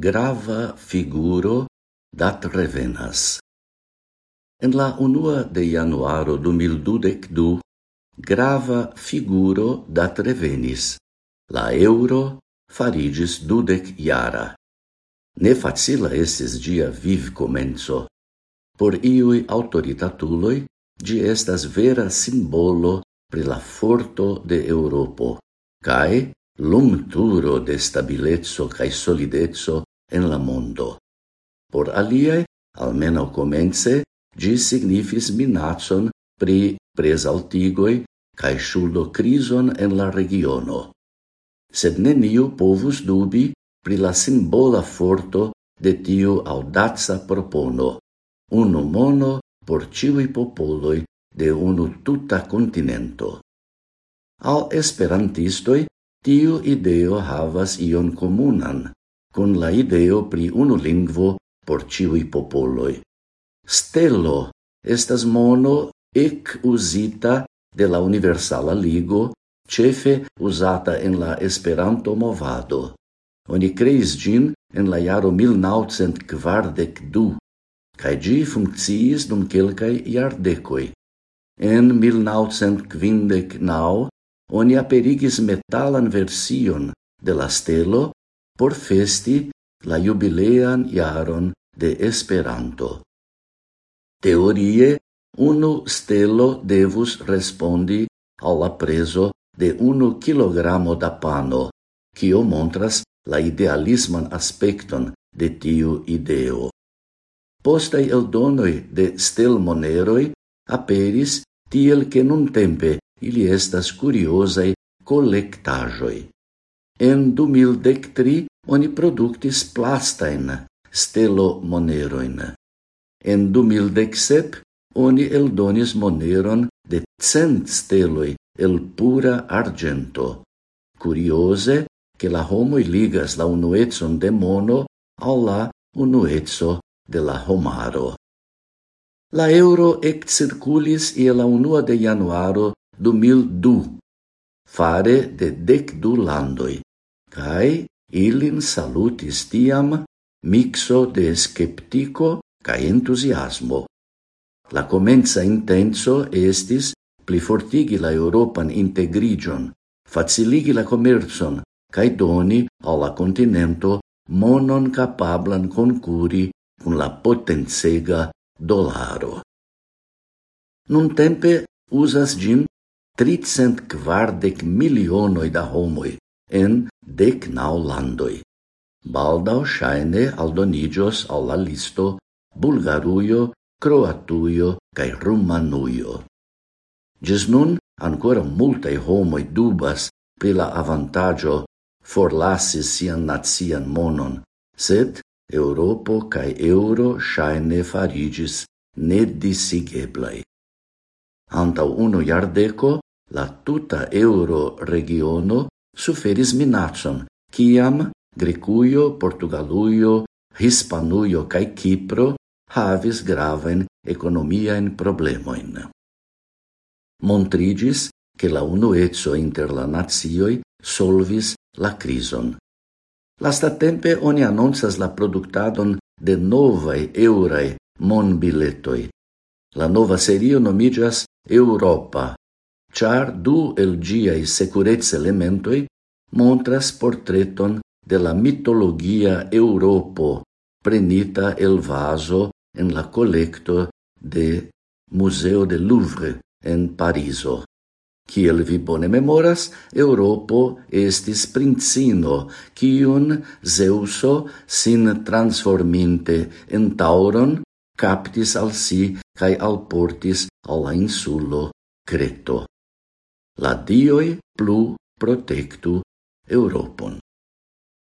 grava figuro dat revenas. En la unua de januaro 2022, grava figuro dat revenis. La euro farigis dudec iara. Ne facila estis gia viv comenzo. Por iui autoritatuloi, gi estas vera simbolo pri la forto de Europo, cae lumturo de stabilezzo cae solidezzo en la mondo. Por aliae, almeno comence, gi signifis minacon pri presaltigoi cae shuldo crison en la regiono. Sed neniu povus dubi pri la simbola forto de tiu audaza propono, unu mono por ciui popoloi de unu tuta continento. Al esperantistoi, tiu ideo havas ion comunan, con la ideo pri unu lingvo por ciui popoloi. Stelo estas mono ec usita de la Universala Ligo, cefe usata en la Esperanto movado. Oni creis gin en la jaro 1942, cae gi funcciis dum quelcae iardecoi. En 1959 oni aperigis metalan version de la stelo por festi la jubilean iaron de Esperanto. Teorie, unu stelo devus respondi alla preso de unu kilogramo da pano, kio montras la idealisman aspecton de tiu ideo. Postai eldonoi de stel moneroi aperis tiel che nun tempe ili estas curiosai collectajoi. En 2013 oni produktis plastain stelo-moneroin. En 2017 oni eldonis moneron de cent steloi el pura argento. Curiose che la homoi ligas la unuetson de mono al la unuetso de la homaro. La euro circulis ie la unua de januaro du mil du, fare de dec du landoi cae ilin salutis tiam mixo de skeptico ca entusiasmo. La comenza intenso estis plifortigi la Europan integrigion, faciligi la commercion, cae doni alla continento monon capablan concuri cun la potenzega dolaro. Nun tempe usas gin tricent quardec milionoi da homoi, en dec nau landoi. Baldau shaine aldonigios alla listo Bulgaruio, Croatuio cae Rumanuio. Gis nun ancora multae homoi dubas pri la avantaggio forlasi sian nazian monon, sed Europo cae euro shaine farigis nedisigeblai. Antau unu iardeco, la tuta euro regiono suferis minacon, ciam Grecuio, Portugaluio, Hispanuio cae Cipro havis graven economiaen problemoin. Montrigis che la unuezzo inter la nazioi solvis la crison. Lastatempe oni annonsas la productadon de novae eurae mon biletoi. La nova serio nomigas Europa, char du el giai securetz elementoi montras portreton de la mitologia Europo prenita el vaso en la collecto de Museo de Louvre en Pariso. Kiel vi bone memoras, Europo estis princino, kiun Zeuso sin transforminte en tauron captis al si cae alportis alla insulo Creto la dioi plu protectu Europon.